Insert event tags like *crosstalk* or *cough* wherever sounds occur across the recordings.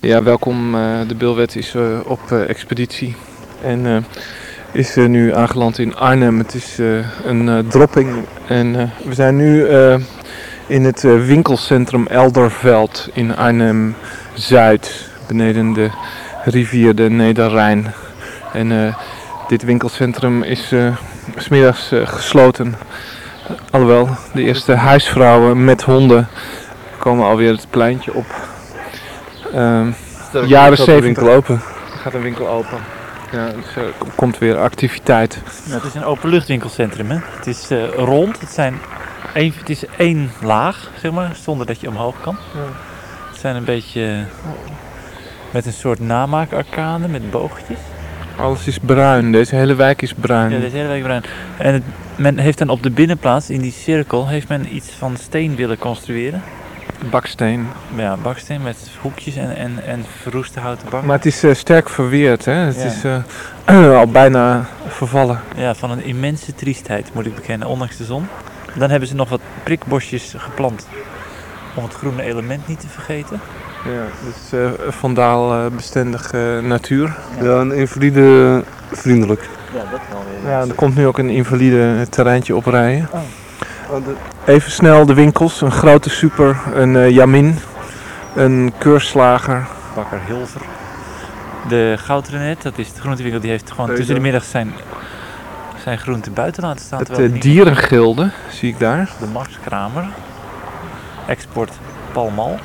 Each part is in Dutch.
Ja, welkom. eh, de Bilwet is eh, op eh, expeditie en is nu aangeland in Arnhem. Het is een dropping en we zijn nu in het winkelcentrum Elderveld in Arnhem-Zuid, beneden de rivier de Nederrijn. En dit winkelcentrum is smiddags gesloten. Alhoewel, de eerste huisvrouwen met honden komen alweer het pleintje op. Ehm, Jaren Staat de 70. winkel open. gaat een winkel open. Ja, dus er k- komt weer activiteit. Nou, het is een openluchtwinkelcentrum. Hè? Het is eh, rond. Het, zijn één, het is één laag, zeg maar, zonder dat je omhoog kan. Het zijn een beetje eh, met een soort namaakarkade met boogjes. Alles is bruin. Deze hele wijk is bruin. Ja, is hele week bruin. En het, men heeft dan op de binnenplaats, in die cirkel, heeft men iets van steen willen construeren. Baksteen. Ja, baksteen met hoekjes en, en, en verroeste houten banken. Maar het is eh, sterk verweerd. Hè? Het Ja. is eh, *clears throat* al bijna vervallen. Ja, van een immense triestheid moet ik bekennen, ondanks de zon. Dan hebben ze nog wat prikbosjes geplant. Om het groene element niet te vergeten. Ja, dus eh vandaalbestendige natuur. Ja, een invalide vriendelijk. Ja, dat wel weer. Ja, er komt nu ook een invalide terreintje oprijden. Oh, Even snel de winkels. Een grote super, een eh, Jamin, een keurslager. Bakker Hilver. De Goudrenet, dat is de groentewinkel, die heeft gewoon tussen de middag zijn, zijn groenten buiten laten staan. Het eh, dierengilde, zie ik daar. De Max Kramer. Export Palmal.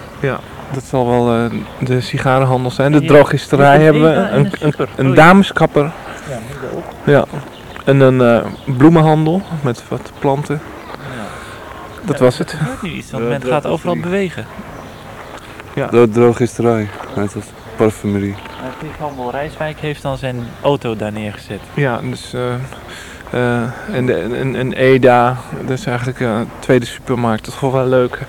Dat zal wel eh, de sigarenhandel zijn. De Ja, drogisterij hebben we. Een, een een, Oh, dameskapper. Ja, middenop. Ja. En een eh, bloemenhandel met wat planten. Ja. Dat Ja, was het. Er gebeurt nu iets, want Ja, men dat gaat is overal bewegen. De drogisterij. Heet dat. Parfumerie. En Handel Rijswijk heeft dan zijn auto daar neergezet. Ja, dus. eh, eh, en, de, en, en EDA, dat is eigenlijk eh, een tweede supermarkt. Dat is gewoon wel leuk.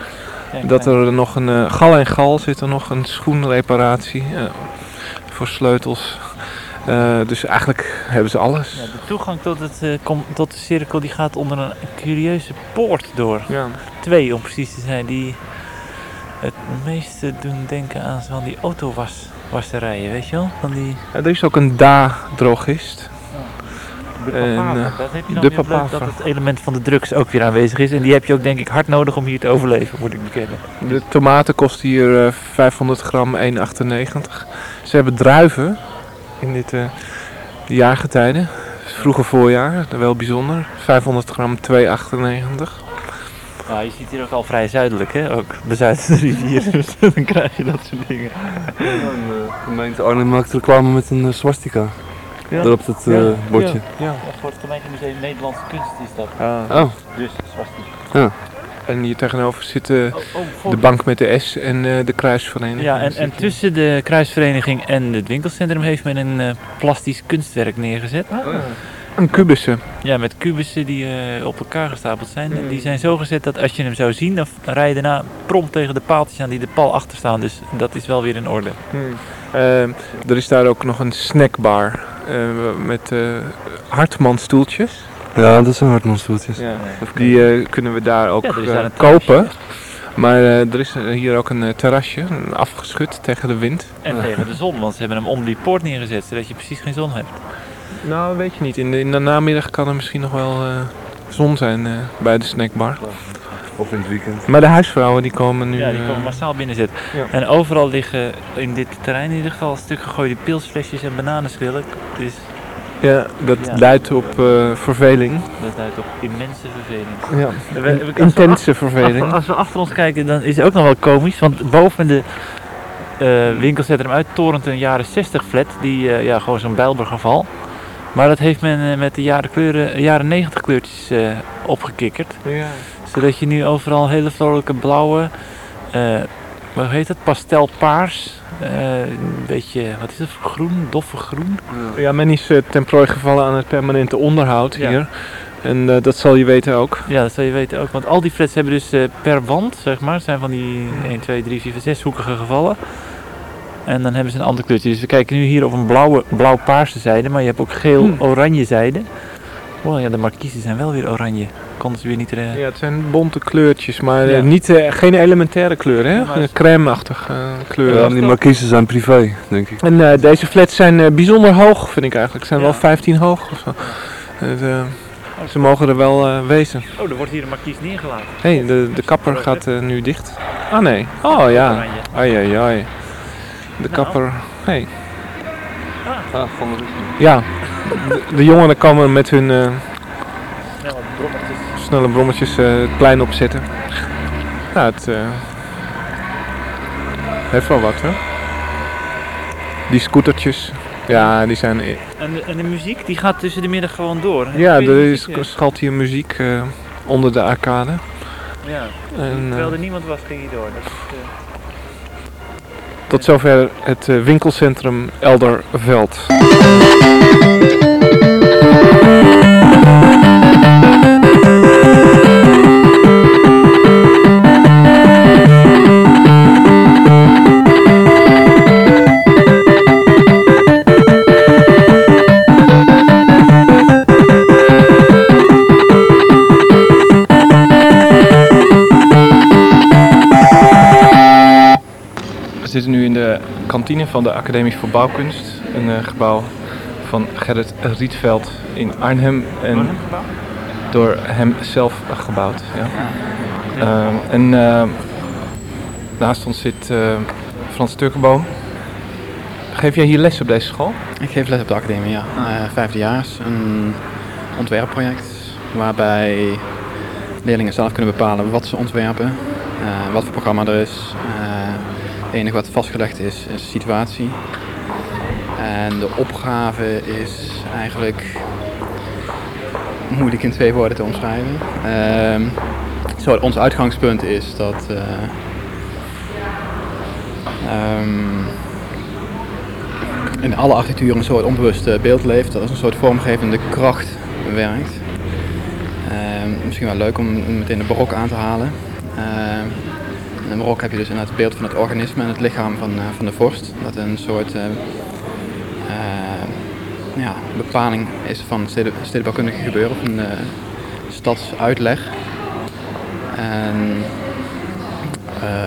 Dat er nog een eh, gal en gal zit er nog een schoenreparatie eh, voor sleutels. Eh, dus eigenlijk hebben ze alles. Ja, de toegang tot, het, eh, kom, tot de cirkel die gaat onder een curieuze poort door. Ja. Twee om precies te zijn, die het meeste doen denken aan van die autowasserijen, weet je wel? Van die Ja, er is ook een DA-drogist. de eh, dat heb je dan de weer leuk dat het element van de drugs ook weer aanwezig is. En die heb je ook denk ik hard nodig om hier te overleven, moet ik bekennen. De tomaten kosten hier eh, 500 gram 1,98. Ze hebben druiven in dit eh jaargetijde. Vroege voorjaar, wel bijzonder. 500 gram 2,98. Ja, je ziet hier ook al vrij zuidelijk, hè? Ook bezuiden de *laughs* rivier, dus *laughs* dan krijg je dat soort dingen. Ja, en, eh, gemeente Arnhem maakt reclame met een eh, swastika. Ja. Daar op het eh, bordje. Ja. Ja, voor het gemeentemuseum Nederlandse Kunst is dat. Ah. Oh, Dus, swastika. En hier tegenover zit Oh, oh, de bank met de S en eh, de kruisvereniging. Ja, en, en tussen de kruisvereniging en het winkelcentrum heeft men een eh, plastisch kunstwerk neergezet. Een kubussen. Ja, met kubussen die eh, op elkaar gestapeld zijn. En die zijn zo gezet dat als je hem zou zien, dan rij je daarna prompt tegen de paaltjes aan die de pal achter staan. Dus dat is wel weer in orde. Eh, er is daar ook nog een snackbar eh, met eh Hartman stoeltjes. Ja, dat zijn hartmanstoeltjes. Ja. Die eh, kunnen we daar ook Ja, eh, daar kopen. Maar eh, er is hier ook een terrasje, een afgeschud tegen de wind. En tegen de zon, want ze hebben hem om die poort neergezet, zodat je precies geen zon hebt. Nou, weet je niet. In de, in de namiddag kan er misschien nog wel eh, zon zijn eh, bij de snackbar. Of in het weekend. Maar de huisvrouwen die komen nu... Ja, die komen massaal binnenzetten. Ja. En overal liggen in dit terrein in ieder geval stuk gegooide pilsflesjes en bananenschillen. Dus ja, dat Ja. duidt op eh, verveling. dat duidt op immense verveling. Ja. We- we- Intense verveling. Als, als we achter ons kijken, dan is het ook nog wel komisch. Want boven de eh winkelcentrum uit torent een jaren 60 flat. Die eh, ja, gewoon zo'n Bijlbergeval. Maar dat heeft men met de jaren, kleuren, jaren 90 kleurtjes opgekikkerd. Ja. Zodat je nu overal hele vrolijke blauwe, hoe heet het, pastelpaars. eh, een beetje, wat is het, voor groen, doffe groen. ja, men is eh, ten prooi gevallen aan het permanente onderhoud Ja. hier. En eh, dat zal je weten ook. Ja, dat zal je weten ook. Want al die flats hebben dus eh, per wand, zeg maar, zijn van die 1, 2, 3, 4, 5, 6 hoekige gevallen. En dan hebben ze een ander kleurtje. Dus we kijken nu hier op een blauwe, blauw-paarse zijde, maar je hebt ook geel-oranje zijde. Wow, ja, de markiezen zijn wel weer oranje. Konden ze weer niet... eh, Ja, het zijn bonte kleurtjes, maar eh, Ja. niet, eh, geen elementaire kleuren, hè? Ja, Crème-achtige eh, kleuren. Ja, die markiezen zijn privé, denk ik. En eh, deze flats zijn eh, bijzonder hoog, vind ik eigenlijk. Ze zijn Ja. wel 15 hoog of zo. Het, eh, ze mogen er wel eh, wezen. Oh, er wordt hier een markies neergelaten. Hé, hey, de, de kapper gaat nu dicht. Ah nee. Oh ja. Ai ai ai. De Nou. kapper. Hey. Ja, van de Ja. De, de jongeren komen met hun eh, Snelle brommetjes. brommetjes eh, opzetten. Ja, het eh, heeft wel wat, hè? Die scootertjes. Ja, die zijn... En de, en de muziek, die gaat tussen de middag gewoon door. Ja, er is, schalt hier muziek eh, onder de arcade. Ja. En, Terwijl er niemand was, ging hij door. Dat is, tot zover het eh, winkelcentrum Elderveld. Zitten nu in de kantine van de Academie voor Bouwkunst. Een eh, gebouw van Gerrit Rietveld in Arnhem. En door hem zelf gebouwd. Ja. Ehm, en eh, naast ons zit eh, Frans Turkenboom. Geef jij hier les op deze school? Ik geef les op de academie, ja. Eh vijfdejaars, een ontwerpproject waarbij leerlingen zelf kunnen bepalen wat ze ontwerpen, eh, wat voor programma er is. Eh, het enige wat vastgelegd is, is situatie. En de opgave is eigenlijk moeilijk in twee woorden te omschrijven. Ehm, ons uitgangspunt is dat eh, ehm, in alle architectuur een soort onbewust beeld leeft, dat als een soort vormgevende kracht werkt. Ehm, misschien wel leuk om meteen de barok aan te halen. In de heb je dus inderdaad het beeld van het organisme en het lichaam van, eh, van de vorst. Dat een soort eh, eh, ja, bepaling is van steden, stedenbouwkundige gebeuren of een stadsuitleg. En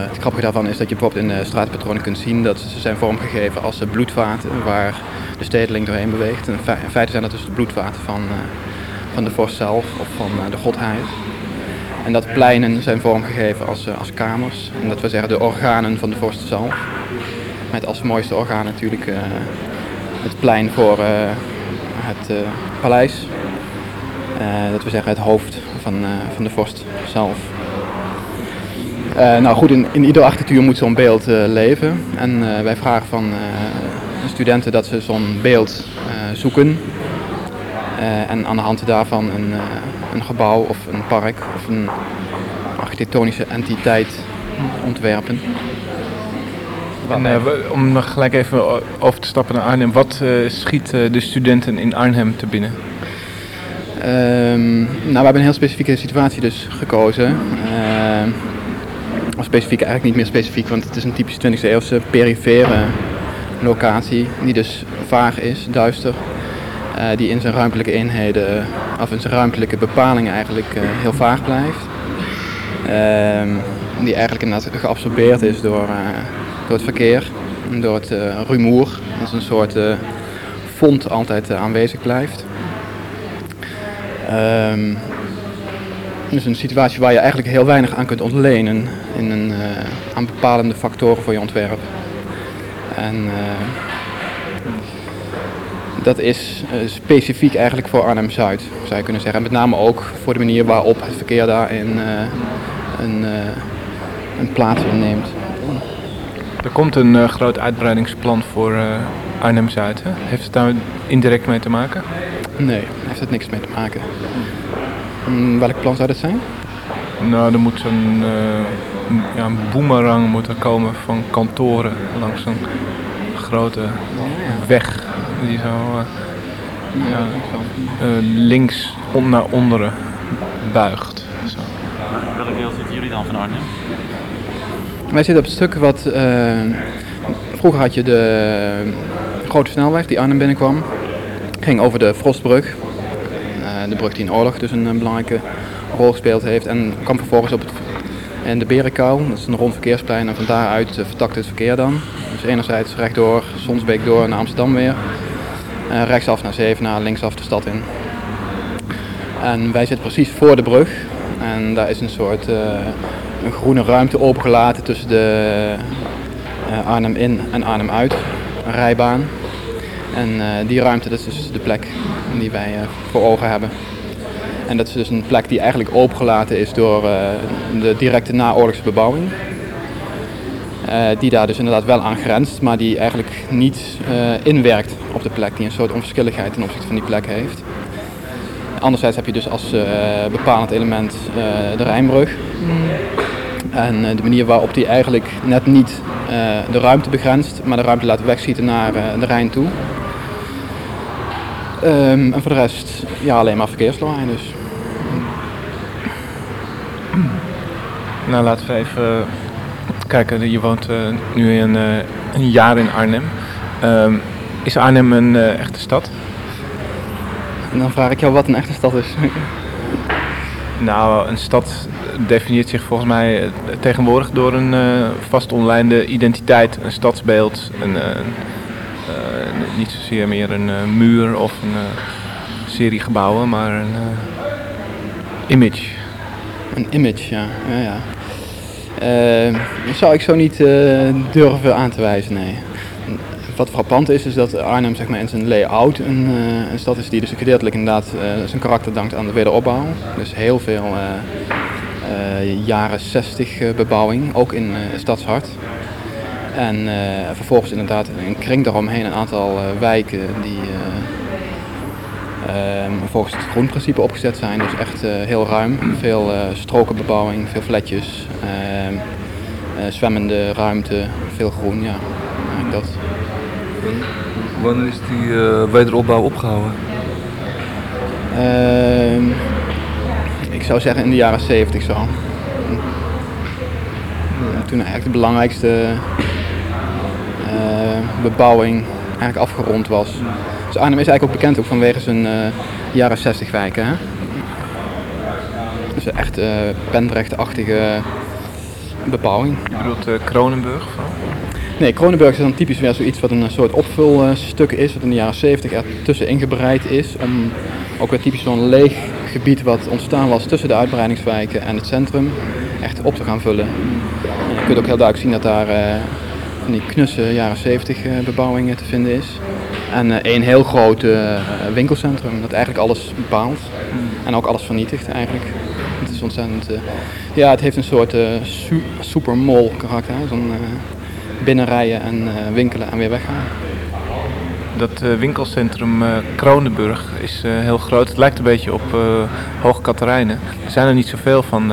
het grappige daarvan is dat je bijvoorbeeld in de straatpatronen kunt zien dat ze zijn vormgegeven als bloedvaten waar de stedeling doorheen beweegt. En in fe- in feite zijn dat dus de bloedvaten van, van de vorst zelf of van de godheid. En dat pleinen zijn vormgegeven als, eh, als kamers. En dat we zeggen de organen van de vorst zelf. Met als mooiste orgaan natuurlijk eh, het plein voor eh, het paleis. Dat we zeggen het hoofd van, van de vorst zelf. Nou goed, in, in ieder architectuur moet zo'n beeld leven. En wij vragen van studenten dat ze zo'n beeld zoeken. En aan de hand daarvan een, een gebouw of een park of een architectonische entiteit ontwerpen. En, eh, om nog gelijk even over te stappen naar Arnhem. Wat eh, schiet eh, de studenten in Arnhem te binnen? Ehm, nou, we hebben een heel specifieke situatie dus gekozen. Ehm, of specifiek, eigenlijk niet meer specifiek, want het is een typisch 20e eeuwse perifere locatie. Die dus vaag is, duister. Eh, die in zijn ruimtelijke eenheden, of in zijn ruimtelijke bepalingen eigenlijk eh, heel vaag blijft. Ehm, die eigenlijk inderdaad geabsorbeerd is door, eh, door het verkeer, door het rumoer. Dat is een soort font altijd aanwezig blijft. Ehm dus een situatie waar je eigenlijk heel weinig aan kunt ontlenen in een, aan bepalende factoren voor je ontwerp. En dat is eh, specifiek eigenlijk voor Arnhem-Zuid, zou je kunnen zeggen. En met name ook voor de manier waarop het verkeer daarin eh, een, eh, een plaats inneemt. Er komt een groot uitbreidingsplan voor Arnhem-Zuid. hè? Heeft het daar indirect mee te maken? Nee, heeft het niks mee te maken. Mm, welk plan zou dat zijn? Nou, er moet zo'n een- ja, een boemerang moet er komen van kantoren langs een grote weg die zo eh, ja, eh, links on naar onderen buigt. Zo. Welk deel zitten jullie dan van Arnhem? Wij zitten op het stuk wat. eh, vroeger had je de grote snelweg die Arnhem binnenkwam. Ging over de Frostbrug. Eh, de brug die in oorlog dus een, belangrijke rol gespeeld heeft. En kwam vervolgens op het, in de Berenkou, dat is een rond verkeersplein. En van daaruit uh, vertakte het verkeer dan. Dus enerzijds rechtdoor, Sonsbeek door naar Amsterdam weer. Uh, rechtsaf naar Zevenaar, linksaf de stad in. En wij zitten precies voor de brug. En daar is een soort uh, een groene ruimte opengelaten tussen de uh, Arnhem in en Arnhem uit. Een rijbaan. En die ruimte dat is dus de plek die wij voor ogen hebben. En dat is dus een plek die eigenlijk opengelaten is door de directe naoorlogse bebouwing. Die daar dus inderdaad wel aan grenst, maar die eigenlijk niet inwerkt op de plek. Die een soort onverschilligheid ten opzichte van die plek heeft. Anderzijds heb je dus als uh, bepalend element de Rijnbrug. En de manier waarop die eigenlijk net niet de ruimte begrenst, maar de ruimte laat wegschieten naar de Rijn toe. Um, en voor de rest ja, alleen maar verkeerslawaai dus. Nou, laten we even kijken. Je woont nu een, een, jaar in Arnhem. Um, is Arnhem een echte stad? En dan vraag ik jou wat een echte stad is. Nou, een stad definieert zich volgens mij tegenwoordig door een uh, vast online identiteit, een stadsbeeld, een, uh, uh, niet zozeer meer een muur of een serie gebouwen, maar een image. Een image, ja. ja, ja. Zou ik zo niet durven aan te wijzen, nee wat frappant is, is dat Arnhem zeg maar, in zijn layout een, uh, een stad is die dus gedeeltelijk inderdaad zijn karakter dankt aan de wederopbouw. Dus heel veel jaren 60 bebouwing, ook in Stadshart. En vervolgens inderdaad een kring daaromheen een aantal wijken die volgens het groenprincipe opgezet zijn. Dus echt heel ruim, veel strokenbebouwing, veel flatjes, ehm, zwemmende ruimte, veel groen, ja, dat. Wanneer is die wederopbouw opgehouden? Uh, ik zou zeggen in de jaren 70 zo. toen eigenlijk de belangrijkste uh, bebouwing eigenlijk afgerond was. Dus Arnhem is eigenlijk ook bekend ook vanwege zijn uh, jaren 60 wijken. Hè? Dus echt uh, Pendrecht-achtige bebouwing. Je bedoelt Kronenburg? Nee, Kronenburg is dan typisch weer zoiets wat een soort opvulstuk is, wat in de jaren 70 er tussen ingebreid is. Om ook weer typisch zo'n leeg gebied wat ontstaan was tussen de uitbreidingswijken en het centrum echt op te gaan vullen. En je kunt ook heel duidelijk zien dat daar uh, van die knusse jaren 70 uh, bebouwingen te vinden is. En uh, één heel groot winkelcentrum dat eigenlijk alles bepaalt en ook alles vernietigt eigenlijk. Het is ontzettend, ja het heeft een soort su supermall karakter, zo'n binnenrijden en winkelen en weer weggaan. Dat winkelcentrum Kronenburg is heel groot. Het lijkt een beetje op Hoog Katerijnen. Er zijn er niet zoveel van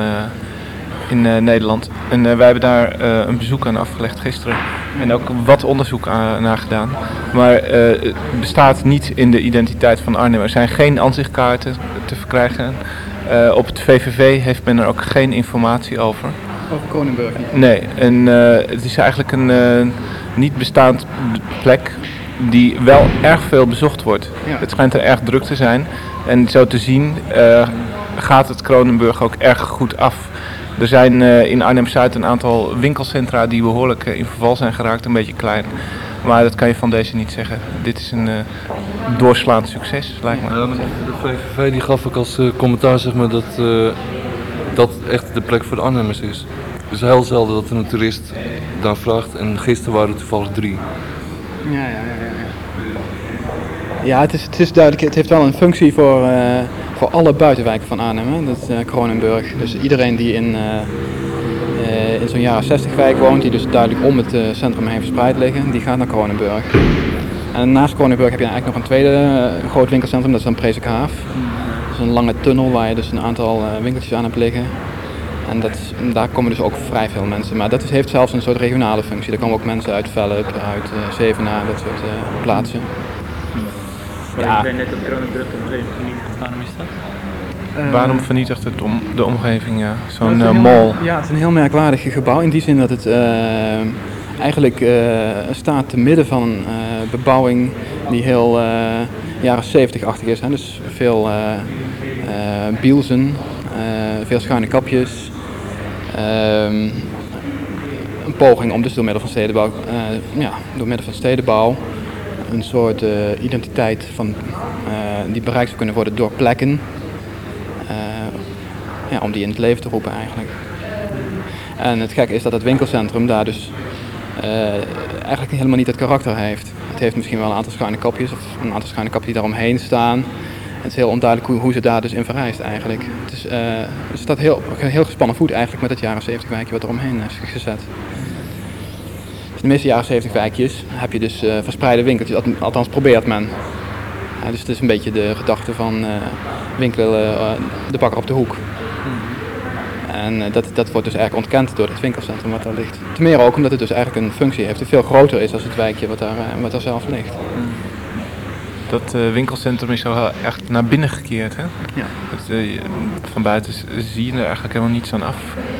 in Nederland. En wij hebben daar een bezoek aan afgelegd gisteren. En ook wat onderzoek aan, naar gedaan. Maar het bestaat niet in de identiteit van Arnhem. Er zijn geen aanzichtkaarten te verkrijgen. op het VVV heeft men er ook geen informatie over. Over Kronenburg? Nee, en, uh, het is eigenlijk een niet bestaand plek die wel erg veel bezocht wordt. Ja. Het schijnt er erg druk te zijn. En zo te zien gaat het Kronenburg ook erg goed af. Er zijn in Arnhem-Zuid een aantal winkelcentra die behoorlijk in verval zijn geraakt, een beetje klein. Maar dat kan je van deze niet zeggen. Dit is een doorslaand succes, lijkt me. Ja, de VVV die gaf ook als commentaar zeg maar, dat dat echt de plek voor de Arnhemmers is. Het is heel zelden dat een toerist daar vraagt en gisteren waren er toevallig drie. Ja, ja, ja. Ja, ja het, is, het is duidelijk, het heeft wel een functie voor, uh, voor alle buitenwijken van Arnhem, hè? dat is uh, Kronenburg. Dus iedereen die in, uh, in zo'n jaren 60 wijk woont, die dus duidelijk om het centrum heen verspreid liggen, die gaat naar Kronenburg. En naast Kronenburg heb je eigenlijk nog een tweede groot winkelcentrum, dat is dan Prezekenhaaf is een lange tunnel waar je dus een aantal winkeltjes aan hebt liggen. En dat, daar komen dus ook vrij veel mensen. Maar dat heeft zelfs een soort regionale functie. Daar komen ook mensen uit Velp, uit uh, Zevenaar, dat soort plaatsen. Ja. Ik ben net op Kronenbrug niet Waarom is dat? Uh, Waarom vernietigt het om, de omgeving, ja? Zo'n uh, mall? Ja, het is een heel merkwaardig gebouw in die zin dat het eigenlijk staat te midden van een bebouwing die heel jaren 70-achtig is. Hè? Dus veel uh, uh, bielsen, veel schuine kapjes. Ehm, een poging om dus door middel van stedenbouw, ja, door middel van stedenbouw een soort identiteit van, die bereikt zou kunnen worden door plekken. ja, om die in het leven te roepen eigenlijk. En het gekke is dat het winkelcentrum daar dus eigenlijk helemaal niet het karakter heeft. Het heeft misschien wel een aantal schuine kapjes of een aantal schuine kapjes die daaromheen staan. Het is heel onduidelijk hoe, ze daar dus in verrijst eigenlijk. Het, is, uh, staat heel, heel gespannen voet eigenlijk met het jaren 70 wijkje wat er omheen is gezet. De meeste jaren 70 wijkjes heb je dus uh, verspreide winkeltjes, althans probeert men. Dus het is een beetje de gedachte van uh, winkelen de bakker op de hoek. En eh, dat, dat wordt dus eigenlijk ontkend door het winkelcentrum wat daar ligt. Ten meer ook omdat het dus eigenlijk een functie heeft die veel groter is dan het wijkje wat daar, eh, wat daar zelf ligt. Dat uh, winkelcentrum is al echt naar binnen gekeerd, hè? Ja. Dat, uh, van buiten zie je er eigenlijk helemaal niets aan af.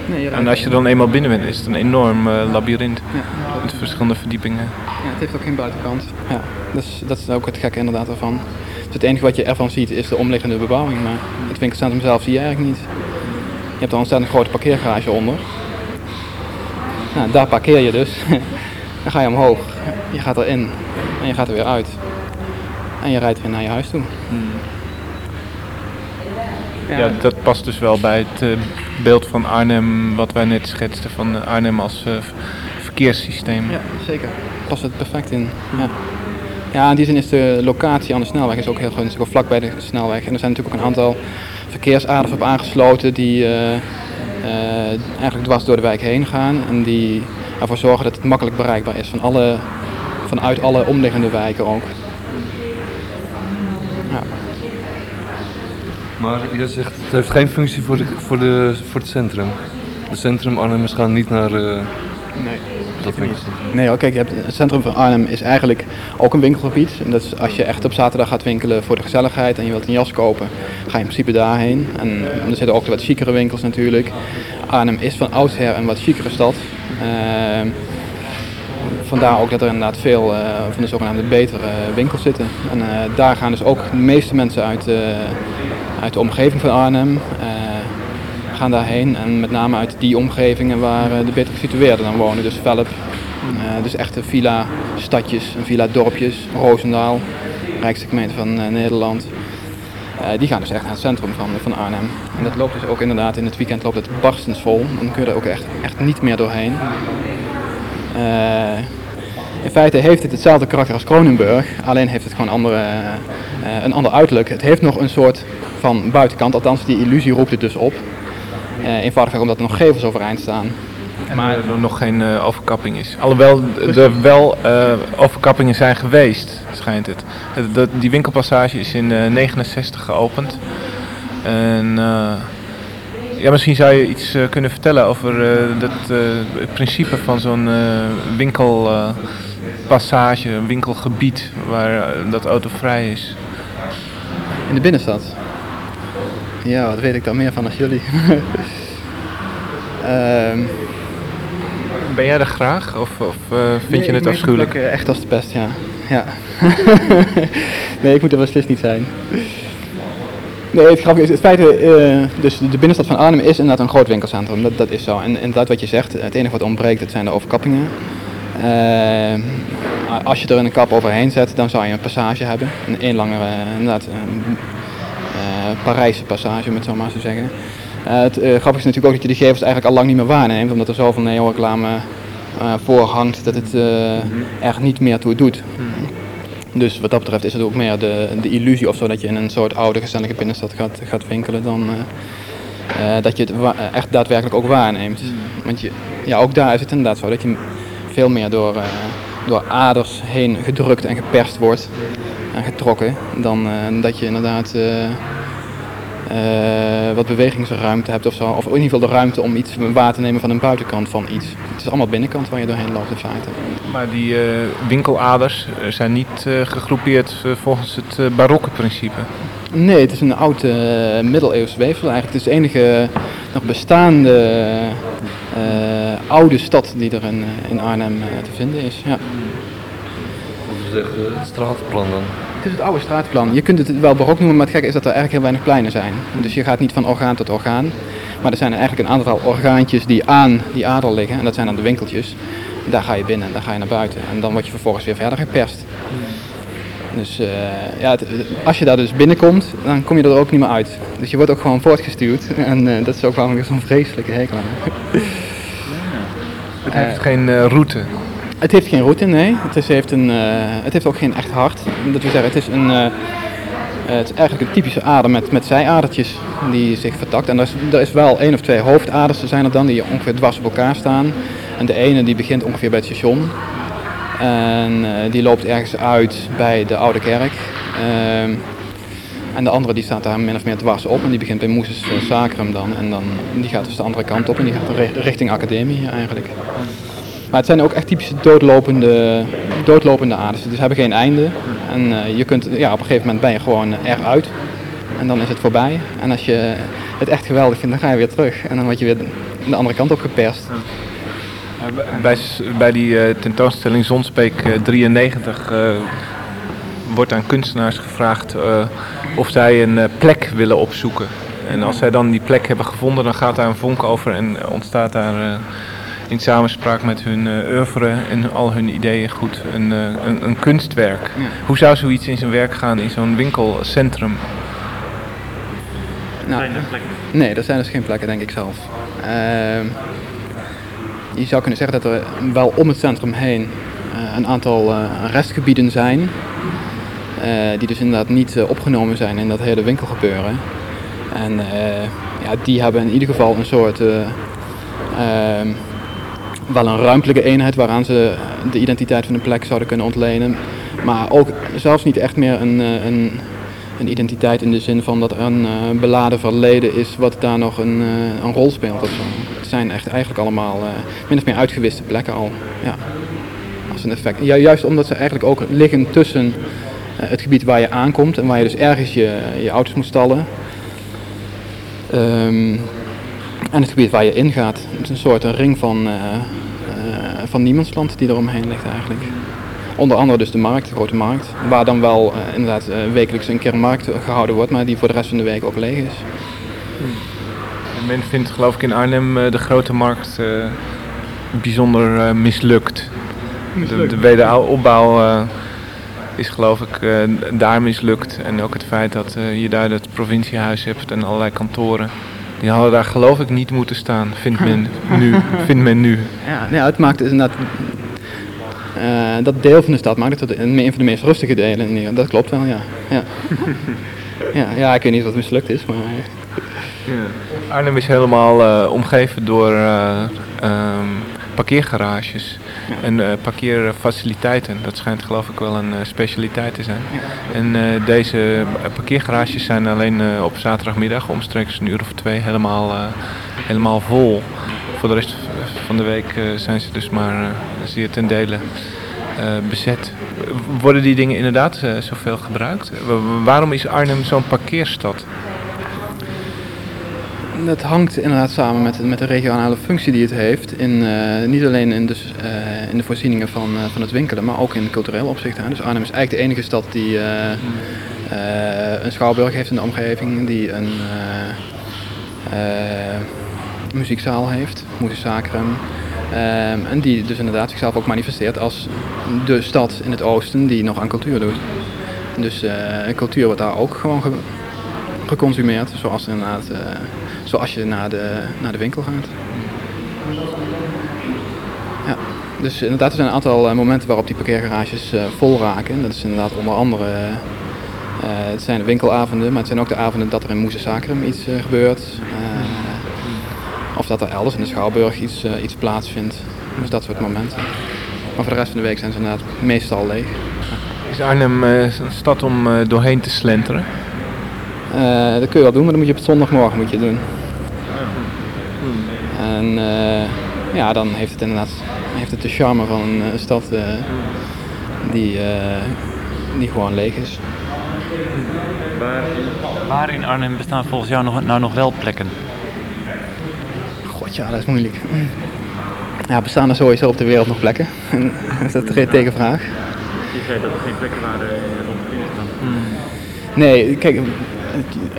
Nee, en als je dan eenmaal binnen bent, is het een enorm uh, labyrint ja, met verschillende verdiepingen. Ja, het heeft ook geen buitenkant. Ja, dus dat is ook het gekke inderdaad ervan. Dus het enige wat je ervan ziet is de omliggende bebouwing, maar het winkelcentrum zelf zie je eigenlijk niet. Je hebt er een ontzettend grote parkeergarage onder. Nou, daar parkeer je dus. *laughs* Dan ga je omhoog, je gaat erin en je gaat er weer uit. En je rijdt weer naar je huis toe. Hmm. Ja. dat past dus wel bij het uh, beeld van Arnhem, wat wij net schetsten, van Arnhem als uh, verkeerssysteem. Ja, zeker. Past het perfect in. Ja. ja, in die zin is de locatie aan de snelweg is ook heel gunstig, of vlak bij de snelweg. En er zijn natuurlijk ook een aantal verkeersaders op aangesloten die uh, uh, eigenlijk dwars door de wijk heen gaan. En die ervoor zorgen dat het makkelijk bereikbaar is van alle, vanuit alle omliggende wijken ook. Maar je zegt het heeft geen functie voor, de, voor, de, voor het centrum. Het centrum Arnhemmers gaan niet naar... Uh... Nee dat Nee hoor, kijk, je hebt, het centrum van Arnhem is eigenlijk ook een winkelgebied. En dat is, als je echt op zaterdag gaat winkelen voor de gezelligheid en je wilt een jas kopen, ga je in principe daarheen. En er zitten ook wat chicere winkels natuurlijk. Arnhem is van oudsher een wat chicere stad. Uh, vandaar ook dat er inderdaad veel uh, van de zogenaamde betere winkels zitten. En uh, daar gaan dus ook de meeste mensen uit, uit de omgeving van Arnhem gaan daarheen. En met name uit die omgevingen waar eh, de beter gesitueerden dan wonen. Dus Velp, uh, dus echte villa-stadjes en villa-dorpjes. Roosendaal, rijkste gemeente van Nederland. Die gaan dus echt naar het centrum van, van Arnhem. En dat loopt dus ook inderdaad in het weekend loopt het barstens vol. Dan kun je er ook echt, echt niet meer doorheen. In feite heeft het hetzelfde karakter als Kronenburg, alleen heeft het gewoon andere, een ander uiterlijk. Het heeft nog een soort van buitenkant, althans die illusie roept het dus op. Uh, eenvoudigweg omdat er nog gevels overeind staan. maar er nog geen uh, overkapping is. Alhoewel er wel overkappingen zijn geweest, schijnt het. Die winkelpassage is in 1969 geopend. En ja, misschien zou je iets kunnen vertellen over dat, het principe van zo'n winkelpassage, een winkelgebied waar dat autovrij is. In de binnenstad? Ja, wat weet ik dan meer van als jullie? um, *laughs* ben jij er graag of, of uh, vind je het afschuwelijk? Het echt als de pest, ja. ja. *laughs* nee, ik moet er beslist niet zijn. Nee, het grappige is, het feit, uh, dus de binnenstad van Arnhem is inderdaad een groot winkelcentrum, dat, dat is zo. En inderdaad wat je zegt, het enige wat ontbreekt, dat zijn de overkappingen. Uh, als je er een kap overheen zet, dan zou je een passage hebben. Een één langere, inderdaad, eh, Parijse passage, om het zo maar te zeggen. Eh, het grappige is natuurlijk ook dat je de gevels eigenlijk al lang niet meer waarneemt, omdat er zoveel neo-reclame uh, voor hangt dat het er niet meer toe doet. Dus wat dat betreft is het ook meer de, de illusie of zo dat je in een soort oude gezellige binnenstad gaat, gaat winkelen dan dat je het echt daadwerkelijk ook waarneemt. Want je, ja, ook daar is het inderdaad zo dat je veel meer door, door aders heen gedrukt en geperst wordt getrokken dan dat je inderdaad uh, wat bewegingsruimte hebt of zo. Of in ieder geval de ruimte om iets waar te nemen van een buitenkant van iets. Het is allemaal binnenkant waar je doorheen loopt in feite. Maar die winkeladers zijn niet gegroepeerd volgens het barokke principe? Nee, het is een oud middeleeuws weefsel eigenlijk. Het is de enige nog bestaande oude stad die er in, in Arnhem te vinden is. Ja. Wat is het straatplan dan? het is het oude straatplan. Je kunt het wel barok noemen, maar het gekke is dat er eigenlijk heel weinig pleinen zijn. Dus je gaat niet van orgaan tot orgaan. Maar er zijn eigenlijk een aantal orgaantjes die aan die ader liggen. En dat zijn dan de winkeltjes. Daar ga je binnen en daar ga je naar buiten. En dan word je vervolgens weer verder geperst. Dus eh, ja, het- als je daar dus binnenkomt, dan kom je er ook niet meer uit. Dus je wordt ook gewoon voortgestuurd. *laughs* En eh, dat is ook waarom ik zo'n vreselijke hekel aan heb. Het heeft geen eh, route. Het heeft geen route, nee. Het, is, heeft, een, het heeft ook geen echt hart. Dat wil zeggen, het is, een, het is eigenlijk een typische ader met, met zijadertjes die zich vertakt. En er is, er is wel één of twee hoofdaders zijn er dan die ongeveer dwars op elkaar staan. En de ene die begint ongeveer bij het station. En eh, die loopt ergens uit bij de Oude Kerk. Ehm, en de andere die staat daar min of meer dwars op. En die begint bij Moeses Sacrum dan. En dan, die gaat dus de andere kant op en die gaat ri- richting Academie eigenlijk. Maar het zijn ook echt typische doodlopende, doodlopende aders. Dus hebben geen einde. En eh, je kunt, ja, op een gegeven moment ben je gewoon eruit. En dan is het voorbij. En als je het echt geweldig vindt, dan ga je weer terug. En dan word je weer de andere kant op geperst. Bij, s- bij die eh, tentoonstelling Zonspeek eh, 93 eh, wordt aan kunstenaars gevraagd eh, of zij een eh, plek willen opzoeken. En als zij dan die plek hebben gevonden, dan gaat daar een vonk over en ontstaat daar eh, in samenspraak met hun eh oeuvre en al hun ideeën goed een, eh, een, een kunstwerk. Ja. Hoe zou zoiets in zijn werk gaan in zo'n winkelcentrum? Nou, nee, dat zijn dus geen plekken, denk ik zelf. Ehm, je zou kunnen zeggen dat er wel om het centrum heen eh, een aantal eh, restgebieden zijn. eh, die dus inderdaad niet opgenomen zijn in dat hele winkelgebeuren. En ja, die hebben in ieder geval een soort. eh, ehm, wel een ruimtelijke eenheid waaraan ze de identiteit van een plek zouden kunnen ontlenen. Maar ook zelfs niet echt meer een, een, een identiteit in de zin van dat er een beladen verleden is wat daar nog een, een rol speelt of zo. Het zijn echt eigenlijk allemaal eh, min of meer uitgewiste plekken al. Ja. Als een effect. Ja, juist omdat ze eigenlijk ook liggen tussen eh, het gebied waar je aankomt en waar je dus ergens je, je auto's moet stallen. Ehm, en het gebied waar je ingaat. Het is een soort een ring van, eh, van niemandsland die er omheen ligt eigenlijk. Onder andere dus de markt, de grote markt. Waar dan wel inderdaad wekelijks een keer een markt gehouden wordt, maar die voor de rest van de week ook leeg is. Men vindt geloof ik in Arnhem eh, de grote markt eh, bijzonder eh, mislukt. De, de wederopbouw eh, is geloof ik daar mislukt. En ook het feit dat je daar het provinciehuis hebt en allerlei kantoren. Die hadden daar geloof ik niet moeten staan, vindt men *laughs* nu. Vindt men nu. Ja, nee, het maakt dus inderdaad. eh, dat deel van de stad maakt het tot een een van de meest rustige delen. in Nederland. Dat klopt wel, ja. Ja. *laughs* ja, ja, ik weet niet wat mislukt is, maar. Arnhem is helemaal eh, omgeven door eh, ehm, parkeergarages en eh, parkeerfaciliteiten. Dat schijnt geloof ik wel een specialiteit te zijn. En deze parkeergarages zijn alleen op zaterdagmiddag omstreeks een uur of twee helemaal, helemaal vol. Voor de rest van de week zijn ze dus maar zeer ten dele bezet. Worden die dingen inderdaad zoveel gebruikt? Wa- waarom is Arnhem zo'n parkeerstad? Dat hangt inderdaad samen met, met de regionale functie die het heeft. In, eh, niet alleen in, dus, eh, in de voorzieningen van, eh, van het winkelen, maar ook in cultureel opzicht. Hè. Dus Arnhem is eigenlijk de enige stad die een schouwburg heeft in de omgeving, die een muziekzaal heeft. Ehm, en die dus inderdaad zichzelf ook manifesteert als de stad in het oosten die nog aan cultuur doet. Dus cultuur wordt daar ook gewoon ge- geconsumeerd, zoals, inderdaad, eh, zoals je naar de, naar de winkel gaat. Ja, dus inderdaad, er zijn een aantal eh, momenten waarop die parkeergarages eh, vol raken. Dat is inderdaad onder andere, het zijn de winkelavonden, maar het zijn ook de avonden dat er in Sacrum iets eh, gebeurt. Of dat er elders in de Schouwburg iets, iets plaatsvindt. Dus dat soort momenten. Maar voor de rest van de week zijn ze inderdaad meestal leeg. Is Arnhem een stad om doorheen te slenteren? Eh, dat kun je wel doen, maar dan moet je op zondagmorgen moet je het doen. En eh, ja, dan heeft het inderdaad heeft het de charme van een eh, stad eh, die, eh, die gewoon leeg is. Waar in Arnhem bestaan volgens jou nog, nou nog wel plekken? God ja, dat is moeilijk. Ja, bestaan er sowieso op de wereld nog plekken? *laughs* is dat de tegenvraag? Je zei dat er geen plekken waren rond de binnenstad. Nee, kijk,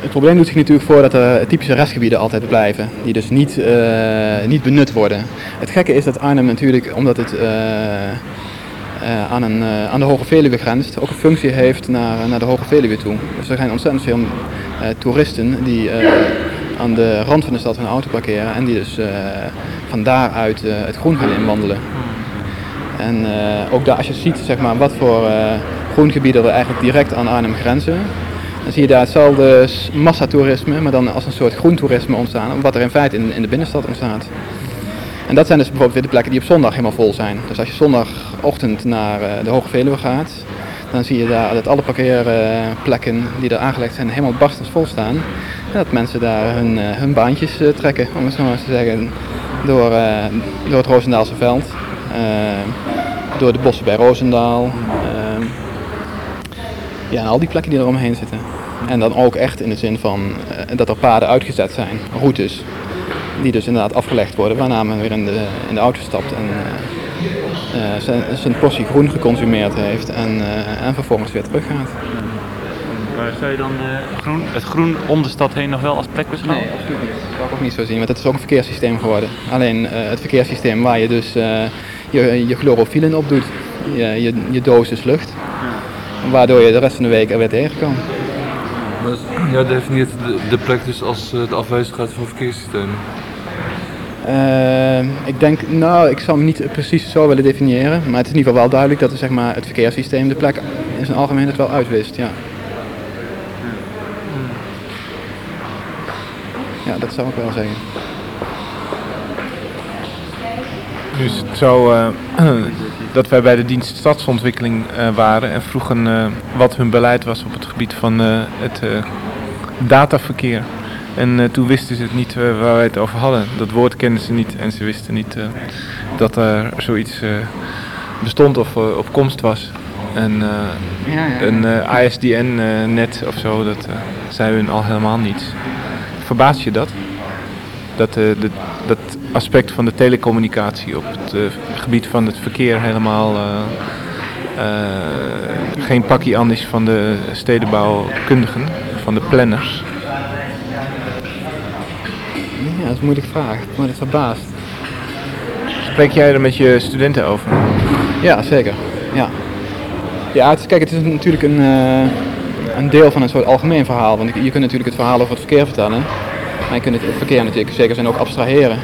het, probleem doet zich natuurlijk voor dat er typische restgebieden altijd blijven, die dus niet, eh, niet benut worden. Het gekke is dat Arnhem natuurlijk, omdat het eh, eh, aan, een, aan de Hoge Veluwe grenst, ook een functie heeft naar, naar de Hoge Veluwe toe. Dus er zijn ontzettend veel toeristen die aan de rand van de stad hun auto parkeren en die dus van daaruit het groen gaan inwandelen. En ook daar, als je ziet zeg maar, wat voor groengebieden er eigenlijk direct aan Arnhem grenzen, dan zie je daar hetzelfde massatoerisme, maar dan als een soort groentoerisme ontstaan, wat er in feite in, de binnenstad ontstaat. En dat zijn dus bijvoorbeeld weer de plekken die op zondag helemaal vol zijn. Dus als je zondagochtend naar eh, de Hoge Veluwe gaat, dan zie je daar dat alle parkeerplekken die er aangelegd zijn helemaal barstens vol staan. En dat mensen daar hun, eh, hun baantjes eh, trekken, om het zo maar eens te zeggen, door, door het Roosendaalse veld, door de bossen bij Roosendaal. Ja, en al die plekken die er omheen zitten. En dan ook echt in de zin van eh, dat er paden uitgezet zijn, routes, die dus inderdaad afgelegd worden, waarna men weer in de, in de auto stapt en eh, eh, zijn, zijn portie groen geconsumeerd heeft en, en vervolgens weer teruggaat. Maar zou je dan groen, het groen om de stad heen nog wel als plek beschouwen? absoluut niet. Dat zou ik ook niet zo zien, want het is ook een verkeerssysteem geworden. Alleen het verkeerssysteem waar je dus je, je chlorofielen op doet, je, je, je dosis lucht, waardoor je de rest van de week er weer tegen kan. Maar is- jij definieert de, de plek dus als eh, de afwezigheid van verkeerssystemen. Eh, ik denk, nou, ik zou hem niet precies zo willen definiëren, maar het is in ieder geval wel duidelijk dat zeg maar, het verkeerssysteem de plek in zijn algemeenheid wel uitwist. Ja. ja, dat zou ik wel zeggen. Nu is het zo eh, *clears throat* dat wij bij de dienst Stadsontwikkeling eh, waren en vroegen eh, wat hun beleid was op het gebied van eh, het dataverkeer. En toen wisten ze het niet waar wij het over hadden. Dat woord kenden ze niet en ze wisten niet dat er zoiets bestond of op komst was. En Ja, ja, een eh, ISDN-net of zo, dat eh, zei hun al helemaal niets. Verbaast je dat? Dat, eh, de, dat aspect van de telecommunicatie op het eh, gebied van het verkeer helemaal eh, geen pakje aan is van de stedenbouwkundigen, van de planners. Ja, dat is een moeilijke vraag, maar het verbaast. Spreek jij er met je studenten over? Ja, zeker. Ja, ja het is, kijk, het is natuurlijk een, een deel van een soort algemeen verhaal. Want je kunt natuurlijk het verhaal over het verkeer vertellen. Maar je kunt het, verkeer natuurlijk zeker zijn ook abstraheren.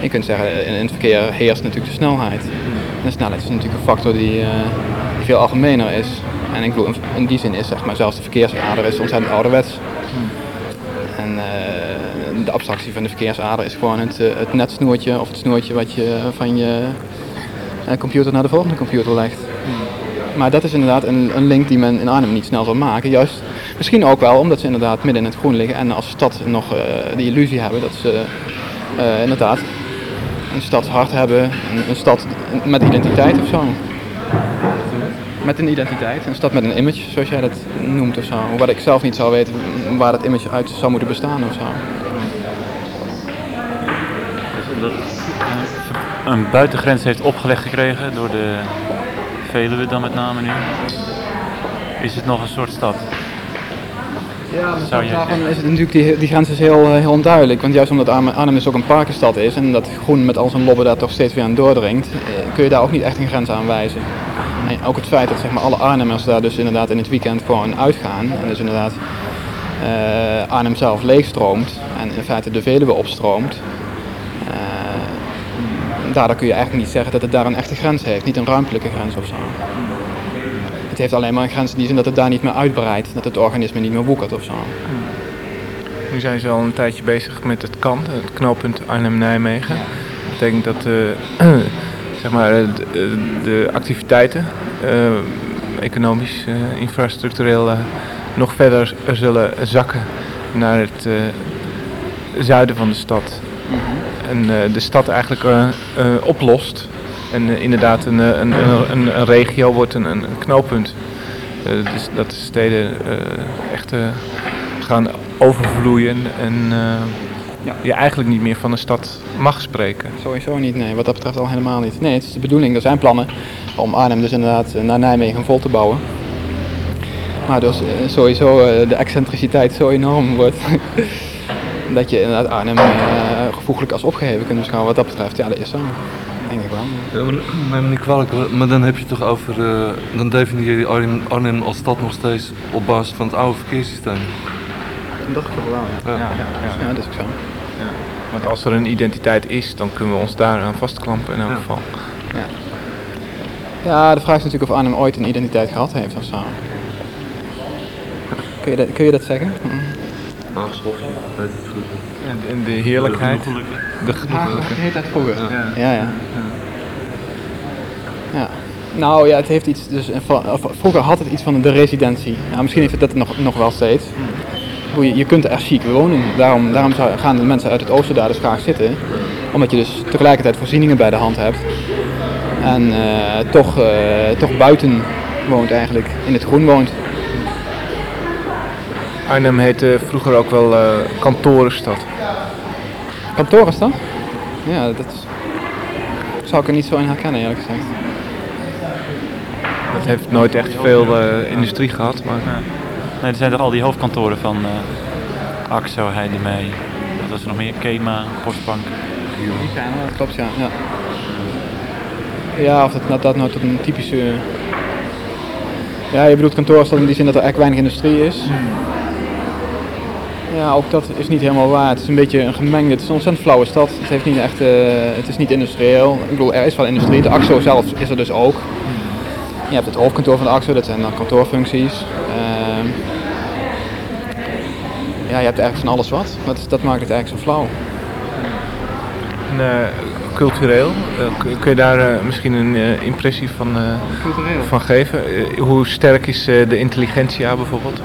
Je kunt zeggen, in het verkeer heerst natuurlijk de snelheid. En de snelheid is natuurlijk een factor die, eh, veel algemener is. En ik bedoel, in- die zin is zeg maar, zelfs de verkeersader is ontzettend ouderwets. En eh, de abstractie van de verkeersader is gewoon het, eh, het netsnoertje of het snoertje wat je van je computer naar de volgende computer legt. Maar dat is inderdaad een, een link die men in Arnhem niet snel zal maken. Juist misschien ook wel omdat ze inderdaad midden in het groen liggen en als stad nog eh, de illusie hebben dat ze eh, inderdaad een stadshart hebben, een, stad met identiteit of zo. Met een identiteit, een stad met een image, zoals jij dat noemt of zo. Wat ik zelf niet zou weten waar dat image uit zou moeten bestaan of zo. Dat eh, een buitengrens heeft opgelegd gekregen door de Veluwe dan met name nu. Is het nog een soort stad? Ja, Zou je- daarvan is het natuurlijk, die, die grens is heel, eh, heel onduidelijk. Want juist omdat Arnhem, dus ook een parkenstad is en dat groen met al zijn lobben daar toch steeds weer aan doordringt, eh, kun je daar ook niet echt een grens aan wijzen. En ook het feit dat zeg maar, alle Arnhemmers daar dus inderdaad in het weekend gewoon uitgaan. En dus inderdaad eh, Arnhem zelf leegstroomt en in feite de Veluwe opstroomt. eh, daardoor kun je eigenlijk niet zeggen dat het daar een echte grens heeft, niet een ruimtelijke grens of zo. Het heeft alleen maar een grens in die zin dat het daar niet meer uitbreidt, dat het organisme niet meer woekert of zo. Nu zijn ze al een tijdje bezig met het KAN, het knooppunt Arnhem-Nijmegen. Dat betekent dat eh, *clears throat* zeg maar, eh, de, eh, de activiteiten, eh, economisch, infrastructureel, nog verder zullen zakken naar het zuiden van de stad. En eh, de stad eigenlijk oplost. En eh, inderdaad een, eh, een, een, een, een regio wordt een, een, knooppunt. Eh, dus dat de steden echt gaan overvloeien en Ja. je eigenlijk niet meer van een stad mag spreken. Sowieso niet, nee. Wat dat betreft al helemaal niet. Nee, het is de bedoeling, er zijn plannen om Arnhem dus inderdaad naar Nijmegen vol te bouwen. Maar dus sowieso de excentriciteit zo enorm wordt. *laughs* dat je inderdaad Arnhem gevoeglijk als opgeheven kunt beschouwen wat dat betreft. Ja, dat is zo. Ik. Ja, maar, neem me niet kwalijk, hoor, maar dan heb je toch over, eh, dan definieer je Arnhem, Arnhem als stad nog steeds op basis van het oude verkeerssysteem. Dat geval wel, ja. Ja. Ja, dat is ook zo. Want als er een identiteit is, dan kunnen we ons daar aan vastklampen in elk Ja. geval. Ja, de vraag is natuurlijk of Arnhem ooit een identiteit gehad heeft of zo. Kun je dat, kun je dat zeggen? Het goed. En, en de heerlijkheid, de Ja, genoeglijke. de heet uit vroeger. Ja. Ja, ja. Ja. Nou ja, het heeft iets, dus van- of vroeger had het iets van de residentie. Nou, misschien heeft het dat nog, nog wel steeds. Je, je kunt er chic wonen. Daarom, daarom gaan de mensen uit het oosten daar dus graag zitten. Omdat je dus tegelijkertijd voorzieningen bij de hand hebt. En eh, toch, eh, toch buiten woont eigenlijk. In het groen woont. Arnhem heette vroeger ook wel eh kantorenstad. Kantorenstad? Ja, dat zou ik er niet zo in herkennen eerlijk gezegd. Het heeft nooit echt veel eh, industrie gehad, maar Nee, er zijn toch al die hoofdkantoren van eh Axo, Heidemee, wat was er nog meer? Kema, Postbank. dat klopt ja. Ja, ja of dat, dat, dat nou tot een typische... Ja, je bedoelt kantoorstad in die zin dat er echt weinig industrie is. Ja, ook dat is niet helemaal waar. Het is een beetje een gemengde, het is een ontzettend flauwe stad. Het, heeft niet echt, eh, het is niet industrieel. Ik bedoel, er is wel industrie. De AXO zelf is er dus ook. Je hebt het hoofdkantoor van de AXO, dat zijn dan kantoorfuncties. Ehm, ja, je hebt eigenlijk van alles wat. Dat, dat maakt het eigenlijk zo flauw. en, eh, cultureel. eh, kun- kun je daar eh, misschien een eh, impressie van, eh, Cultureel. van geven? Hoe sterk is eh, de intelligentia bijvoorbeeld?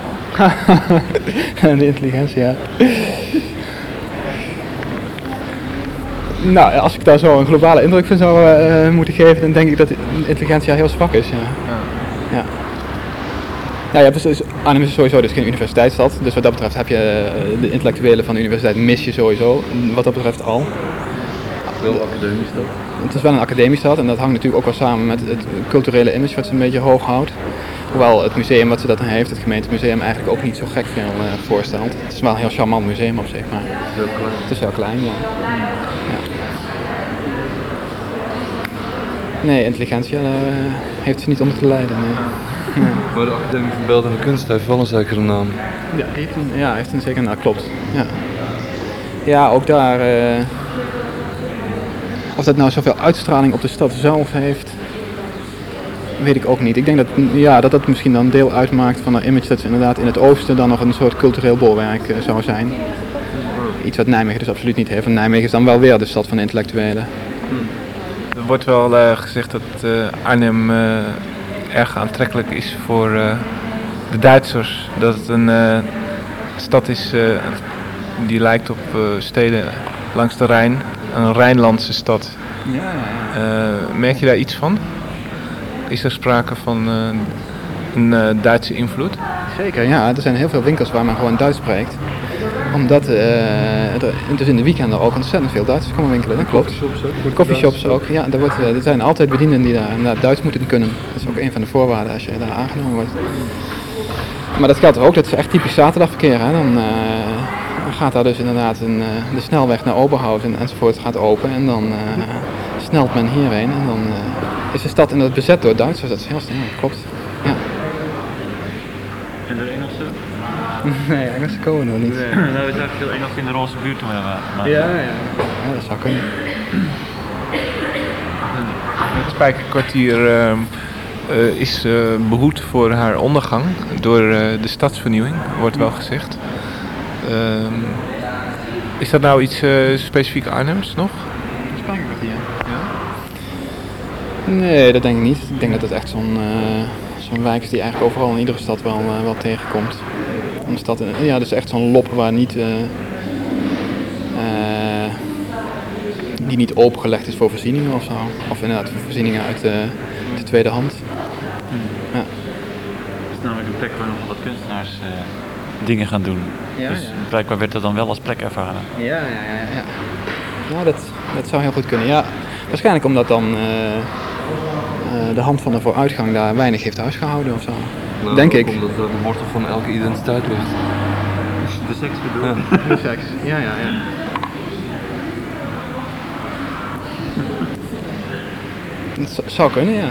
*laughs* de intelligentie, ja. Nou, als ik daar zo een globale indruk van zou eh, moeten geven, dan denk ik dat intelligentie heel zwak is. Ja. Ja. Ja, je hebt dus, dus- Arnhem is sowieso dus geen universiteitsstad, dus wat dat betreft heb je eh, de intellectuelen van de universiteit mis je sowieso, wat dat betreft al. Wel academisch dat. Het is wel een academiestad en dat hangt natuurlijk ook wel samen met het culturele image wat ze een beetje hoog houdt. Hoewel het museum wat ze dat dan heeft, het gemeentemuseum, eigenlijk ook niet zo gek veel eh, voorstelt. Het is wel een heel charmant museum op zich, maar Heel klein. het is wel klein, ja. Nee, intelligentie eh, heeft ze niet onder te lijden. Nee. Maar de Academie van Beeldende Kunst heeft wel een zekere naam. Ja, heeft een, ja, heeft een zeker, nou klopt. Ja, ja ook daar, eh, of dat nou zoveel uitstraling op de stad zelf heeft, weet ik ook niet. Ik denk dat ja, dat, dat misschien dan deel uitmaakt van haar image dat ze inderdaad in het oosten dan nog een soort cultureel bolwerk eh, zou zijn. Iets wat Nijmegen dus absoluut niet heeft. Want Nijmegen is dan wel weer de stad van de intellectuelen. Er wordt wel eh, gezegd dat eh, Arnhem eh, erg aantrekkelijk is voor de Duitsers. Dat het een stad is die lijkt op steden langs de Rijn. Een Rijnlandse stad. Ja, merk je daar iets van? Is er sprake van een Duitse invloed? Zeker, ja. Er zijn heel veel winkels waar men gewoon Duits spreekt. Omdat eh, er dus in de weekenden ook ontzettend veel Duitsers komen winkelen. Dat klopt. Coffeeshops ook. Ja, er, wordt, eh, er zijn altijd bedienden die daar Duits moeten kunnen. Dat is ook een van de voorwaarden als je daar aangenomen wordt. Maar dat geldt er ook, dat is echt typisch zaterdagverkeer. Hè. Dan, eh, gaat daar dus inderdaad een, eh, de snelweg naar Oberhausen enzovoort gaat open. En dan eh, snelt men hierheen. En dan eh, is de stad inderdaad bezet door Duitsers. Dat is heel snel, klopt. Ja. En de Engelse? *laughs* Nee, Engelsen komen nog niet. *laughs* nou, we zijn veel Engels in de roze buurt toen we daar waren. Maar, Ja, dat zou kunnen. Het Spijkerkwartier ehm, eh, is eh, behoed voor haar ondergang door eh, de stadsvernieuwing, wordt wel gezegd. Ehm, is dat nou iets eh, specifiek Arnhems nog? Spijkerkwartier? Nee, dat denk ik niet. Ik denk dat het echt zo'n eh, zo'n wijk is die eigenlijk overal in iedere stad wel, wel tegenkomt. Een stad, eh, ja, dus echt zo'n lop waar niet, eh, eh, die niet opengelegd is voor voorzieningen of zo. Of inderdaad voor voorzieningen uit de, de tweede hand. Het is namelijk een plek waar nog wat kunstenaars dingen gaan doen. Ja, dus ja. blijkbaar werd dat dan wel als plek ervaren. Ja, ja, ja. ja. ja dat, dat zou heel goed kunnen. Ja, waarschijnlijk omdat dan de hand van de vooruitgang daar weinig heeft huisgehouden of zo. Nou, Denk ik. Omdat daar de wortel van elke identiteit ligt. De seks bedoel Ja. ik. *laughs* Seks. Ja, ja, ja. Het zou kunnen, ja.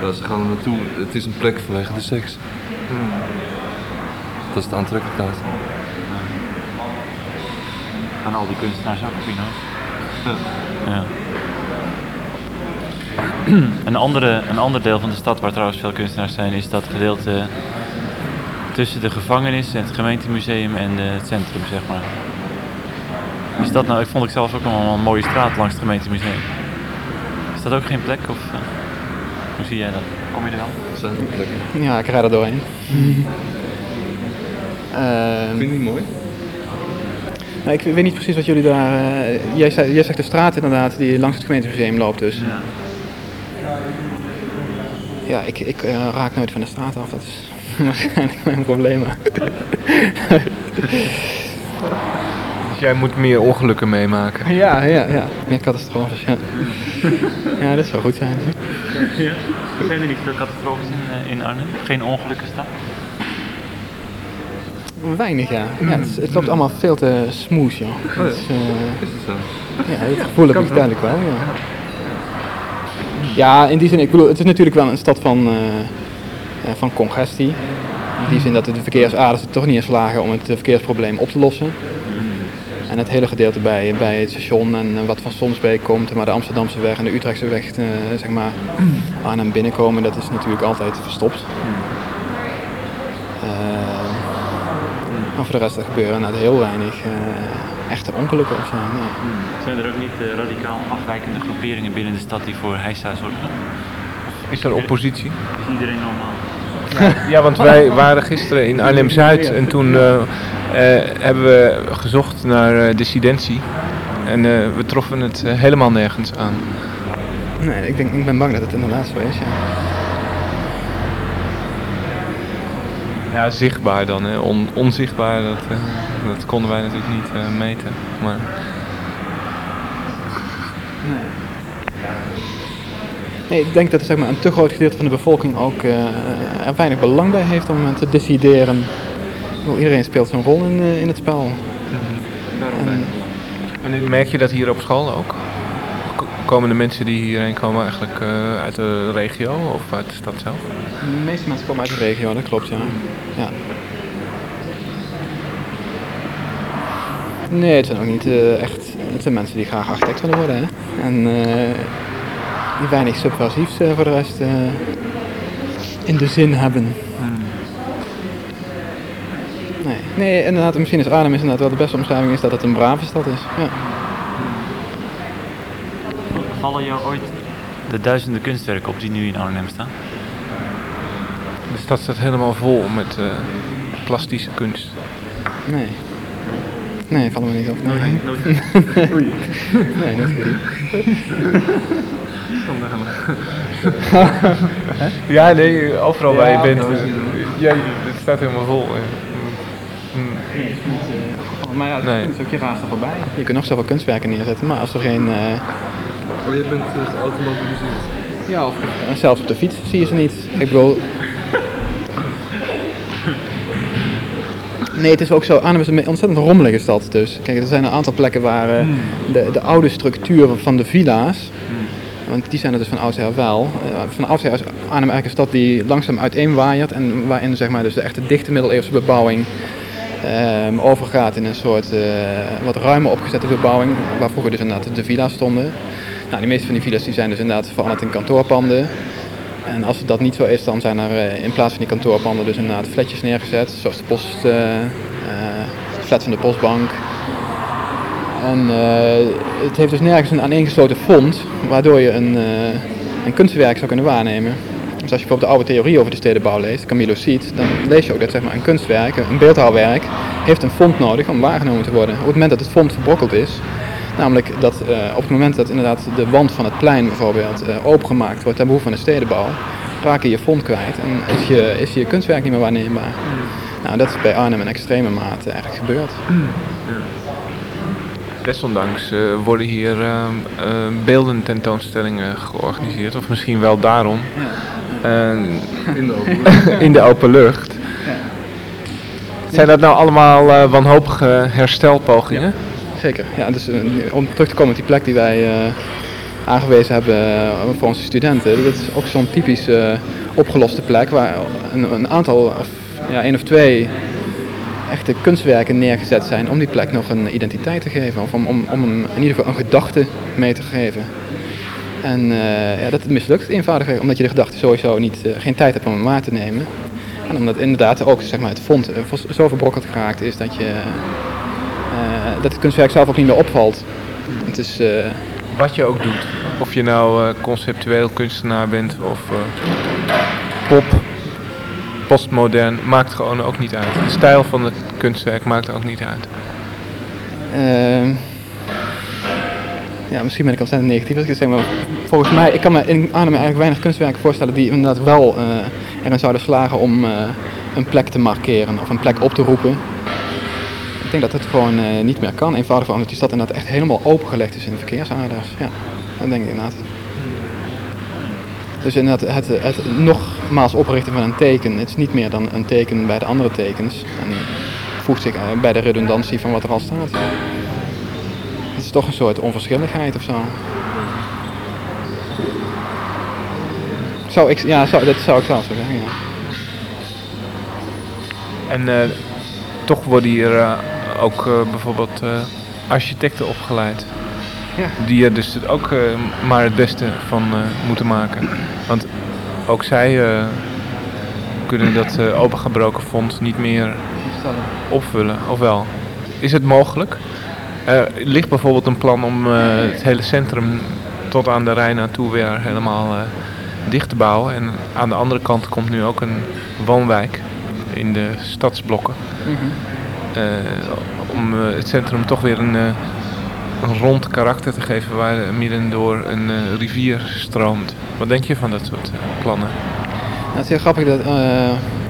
Ja, ze gaan er naartoe. Het is een plek vanwege de seks. Dat is de aantrekkelijkheid. Van al die kunstenaars ook, Pino's. Ja. Een, andere, een ander deel van de stad waar trouwens veel kunstenaars zijn, is dat gedeelte tussen de gevangenis en het gemeentemuseum en eh, het centrum, zeg maar. Is dat nou, ik vond ik zelf ook nog een mooie straat langs het gemeentemuseum. Is dat ook geen plek? Of, eh, hoe zie jij dat? Kom je er wel? Ja, ik rijd er doorheen. Ehm, Vind je die mooi? Nou, ik weet niet precies wat jullie daar... eh, jij, zei, jij zegt de straat inderdaad die langs het gemeentemuseum loopt dus. Ja. Ja, ik, ik eh, raak nooit van de straat af. Dat is *laughs* waarschijnlijk mijn probleem. Dus jij moet meer ongelukken meemaken. *laughs* Ja, ja, ja. Meer catastrofes, ja. Ja, dat zou goed zijn. Ja. Zijn er niet veel catastrofes in, eh, in Arnhem? Geen ongelukken staan? Weinig, ja. ja het, het loopt allemaal veel te smooth, joh. Het is, eh, Is het zo? ja, het gevoel heb ik duidelijk wel, ja. Ja, in die zin, ik bedoel, het is natuurlijk wel een stad van, eh, eh, van congestie. In die zin dat de verkeersaders er toch niet in slagen om het eh, verkeersprobleem op te lossen. En het hele gedeelte bij, bij het station en eh, wat van Somsbeek komt, maar de Amsterdamse weg en de Utrechtse weg, eh, zeg maar, Arnhem binnenkomen, dat is natuurlijk altijd verstopt. Eh, maar voor de rest er gebeuren nou, heel weinig eh, echte ongelukken of zo. nee. Zijn er ook niet eh, radicaal afwijkende groeperingen binnen de stad die voor heisa zorgen? Is er oppositie? Is iedereen normaal? Ja, want wij waren gisteren in Arnhem-Zuid en toen eh, eh, hebben we gezocht naar dissidentie. En eh, we troffen het helemaal nergens aan. Nee, ik, denk, ik ben bang dat het inderdaad zo is, ja. Ja, zichtbaar dan. Hè. On- onzichtbaar, dat, eh, dat konden wij natuurlijk niet eh, meten. Maar Nee, ik denk dat zeg maar, een te groot gedeelte van de bevolking ook eh, er weinig belang bij heeft om te bedoel, Iedereen speelt zijn rol in, eh, in het spel. En, En merk je dat hier op school ook? Komen de mensen die hierheen komen eigenlijk eh, uit de regio of uit de stad zelf? de meeste mensen komen uit de regio, dat klopt, ja. ja. Nee, het zijn ook niet eh, echt... Het zijn mensen die graag architect willen worden, hè. En eh, die weinig subversiefs voor de rest in de zin hebben. Nee. nee, inderdaad, misschien is Arnhem is inderdaad wel de beste omschrijving is dat het een brave stad is. Ja. Vallen jou ooit de duizenden kunstwerken op die nu in Arnhem staan? De stad staat helemaal vol met eh, plastische kunst. Nee. Nee, vallen we niet op. Nee, nooit. *laughs* nee dat niet. *laughs* Ja, nee, overal waar je bent. eh, ja, het staat helemaal vol. ja. Mm. Maar ja, Nee. het is ook je raast er voorbij. Je kunt nog zoveel kunstwerken neerzetten, maar als er geen... eh, Oh, je bent uh, geautomatiseerd. ja, of, zelfs op de fiets zie je ze niet. Ik bedoel... Nee, het is ook zo. Arnhem is een ontzettend rommelige stad dus. Kijk, er zijn een aantal plekken waar eh, de, de oude structuren van de villa's, want die zijn er dus van oudsher wel. Eh, van oudsher is Arnhem eigenlijk een stad die langzaam uiteenwaaiert en waarin zeg maar, dus de echte dichte middeleeuwse bebouwing ehm, overgaat in een soort eh, wat ruimer opgezette bebouwing, waar vroeger dus inderdaad de villa's stonden. Nou, de meeste van die villa's die zijn dus inderdaad veranderd in kantoorpanden. En als dat niet zo is, dan zijn er eh, in plaats van die kantoorpanden dus inderdaad flatjes neergezet, zoals de post, de flat van de postbank. En het heeft dus nergens een aaneengesloten fond, waardoor je een, een kunstwerk zou kunnen waarnemen. Dus als je bijvoorbeeld de oude theorie over de stedenbouw leest, Camilo Siet, dan lees je ook dat zeg maar, een kunstwerk, een beeldhouwwerk, heeft een fond nodig om waargenomen te worden. Op het moment dat het fond verbrokkeld is, namelijk dat eh, op het moment dat inderdaad de wand van het plein bijvoorbeeld eh, opengemaakt wordt ten behoeve van de stedenbouw, raak je je fond kwijt en is je, is je kunstwerk niet meer waarneembaar. Nou, dat is bij Arnhem in extreme mate eigenlijk gebeurd. Desondanks eh, worden hier uh, beeldententoonstellingen georganiseerd, of misschien wel daarom. in, de open *laughs* in de open lucht. Zijn dat nou allemaal wanhopige herstelpogingen? Zeker. Ja, dus om terug te komen op die plek die wij aangewezen hebben voor onze studenten. Dat is ook zo'n typisch opgeloste plek waar een, een aantal, of ja, één of twee echte kunstwerken neergezet zijn om die plek nog een identiteit te geven. Of om, om, in ieder geval een gedachte mee te geven. En ja, dat mislukt eenvoudig, omdat je de gedachte sowieso niet, geen tijd hebt om hem waar te nemen. En omdat inderdaad ook zeg maar, het fond zo verbrokkeld geraakt is dat, je, dat het kunstwerk zelf ook niet meer opvalt. Het is, Wat je ook doet, of je nou conceptueel kunstenaar bent of pop postmodern maakt gewoon ook niet uit. De stijl van het kunstwerk maakt ook niet uit. Uh, ja, misschien ben ik ontzettend negatief als ik zeg, maar volgens mij, ik kan me in Arnhem eigenlijk weinig kunstwerken voorstellen die inderdaad wel erin zouden slagen om een plek te markeren of een plek op te roepen. Ik denk dat het gewoon uh, niet meer kan, eenvoudig omdat die stad inderdaad echt helemaal opengelegd is in de verkeersaders. Ja, dat denk ik inderdaad. Dus inderdaad, het, het nogmaals oprichten van een teken, het is niet meer dan een teken bij de andere tekens. En voegt zich bij de redundantie van wat er al staat. Het is toch een soort onverschilligheid of zo. Zou ik, ja, zou, dat zou ik zelf zeggen, ja. En uh, toch worden hier ook uh, bijvoorbeeld architecten opgeleid. Ja. Die er dus ook uh, maar het beste van moeten maken. Want ook zij kunnen dat opengebroken fonds niet meer opvullen, of wel? Is het mogelijk? Er ligt bijvoorbeeld een plan om het hele centrum tot aan de Rijn naartoe weer helemaal dicht te bouwen. En aan de andere kant komt nu ook een woonwijk in de stadsblokken. Mm -hmm. Om het centrum toch weer een een rond karakter te geven waar midden door een rivier stroomt. Wat denk je van dat soort plannen? Nou, het is heel grappig dat,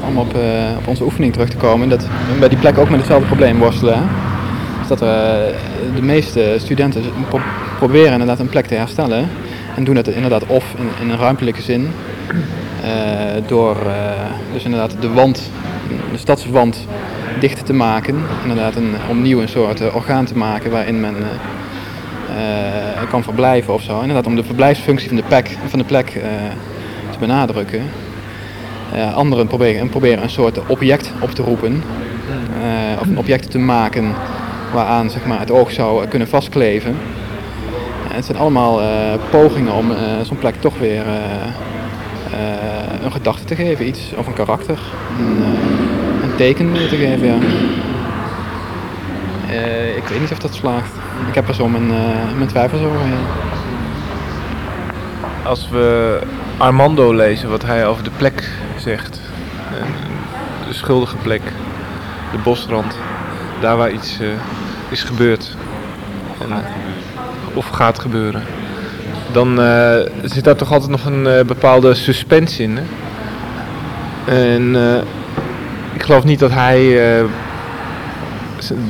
om op, op, onze oefening terug te komen, dat we bij die plek ook met hetzelfde probleem worstelen. Dus dat de meeste studenten pro proberen inderdaad een plek te herstellen. En doen dat inderdaad of in, in een ruimtelijke zin, door dus inderdaad de wand, de stadswand dicht te maken. Inderdaad een, opnieuw een soort orgaan te maken waarin men uh, kan verblijven of zo. Inderdaad, om de verblijfsfunctie van de plek, van de plek te benadrukken. Anderen proberen, proberen een soort object op te roepen. of een object te maken waaraan zeg maar, het oog zou kunnen vastkleven. het zijn allemaal pogingen om zo'n plek toch weer een gedachte te geven, iets of een karakter, teken te geven. Ja. ik weet niet of dat slaagt ik heb er zo mijn, uh, mijn twijfels over. Als we Armando lezen, wat hij over de plek zegt, de schuldige plek, de bosrand, daar waar iets is gebeurd. En, of gaat gebeuren. Dan zit daar toch altijd nog een bepaalde suspense in. Hè? En geloof niet dat hij